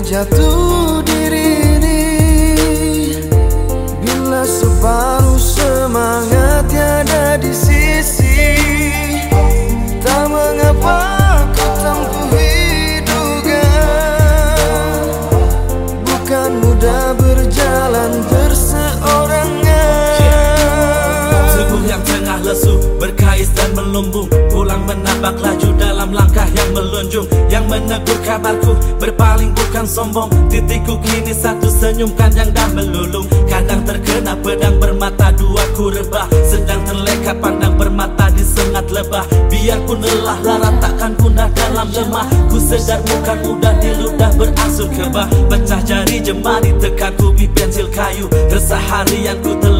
jatuh diri ini. Bila separuh Berkais dan melumbung Pulang menambak laju dalam langkah yang melunjung. Yang menegur kabarku Berpaling bukan sombong. Titikku kini satu senyumkan yang dah melulung. Kadang terkena pedang bermata dua ku rebah. Sedang terlekat pandang bermata disengat lebah. Biarpun lelah lara takkan punah dalam lemah. Ku sedar bukan mudah diludah berasur kebah. Pecah jari jemari tekan kubi pensil kayu. Resah harian ku telan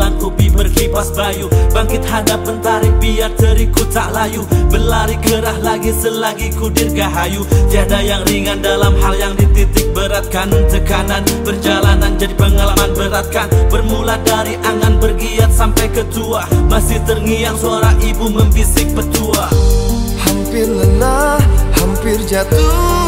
berkipas bayu. Bangkit hadap bentarik biar teriku tak layu. Berlari gerah lagi selagi ku dirgahayu. Tiada yang ringan dalam hal yang dititik beratkan. Tekanan perjalanan jadi pengalaman beratkan. Bermula dari angan bergiat sampai ketua Masih terngiang suara ibu membisik petua. Hampir lelah, hampir jatuh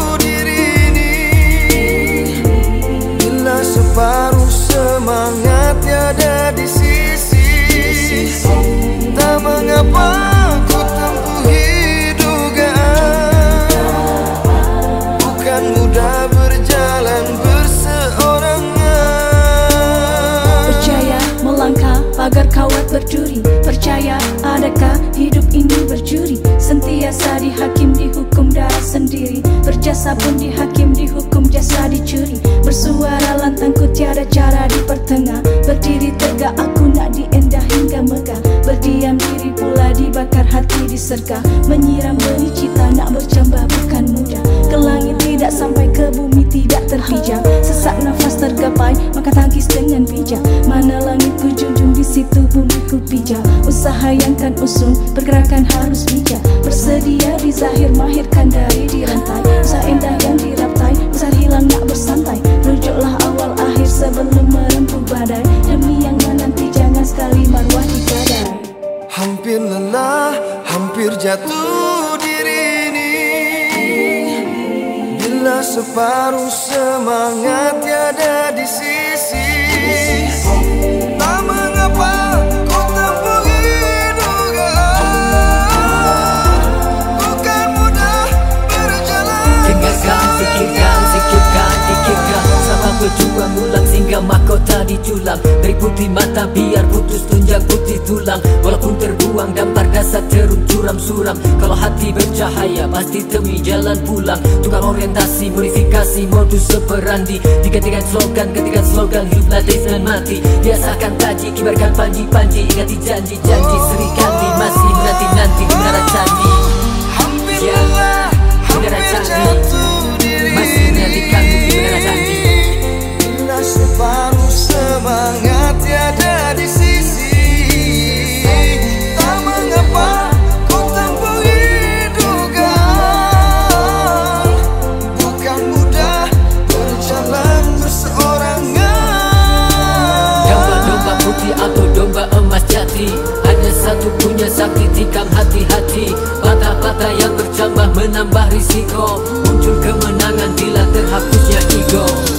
Berjasa pun dihakim dihukum jasa dicuri. Bersuara lantangku tiada cara dipertengah Berdiri tegak aku nak diendah hingga megah. Berdiam diri pula dibakar hati disergah Menyiram benih cita nak bercambah bukan mudah. Ke langit tidak sampai ke bumi tidak terpijak. Sesak nafas tergapai maka tangkis dengan bijak. Mana langit ku junjung di situ bumi ku pijak. Usaha yang kan usung pergerakan harus bijak. Bersedia di zahir mahirkan dari dirantai. Usaha indah yang diraptai besar hilang nak bersantai. Rujuklah awal akhir sebelum merempuh badai. Demi yang menanti jangan sekali marwah digadai. Hampir lelah, hampir jatuh diri ini. Bila separuh semangat tiada di sisi sehingga mahkota diculang. Dari putih mata biar putus tunjang putih tulang. Walaupun terbuang dampar dasar terung curam suram. Kalau hati bercahaya pasti temui jalan pulang. Tukar orientasi, modifikasi, modus operandi. Digantikan slogan, gantikan slogan Hidup latih dan mati. Biasakan taji, kibarkan panji-panji Ingati janji-janji, serikandi Masih menanti-nanti di menara candi Hampir Ya, Muncul kemenangan bila terhapusnya ego.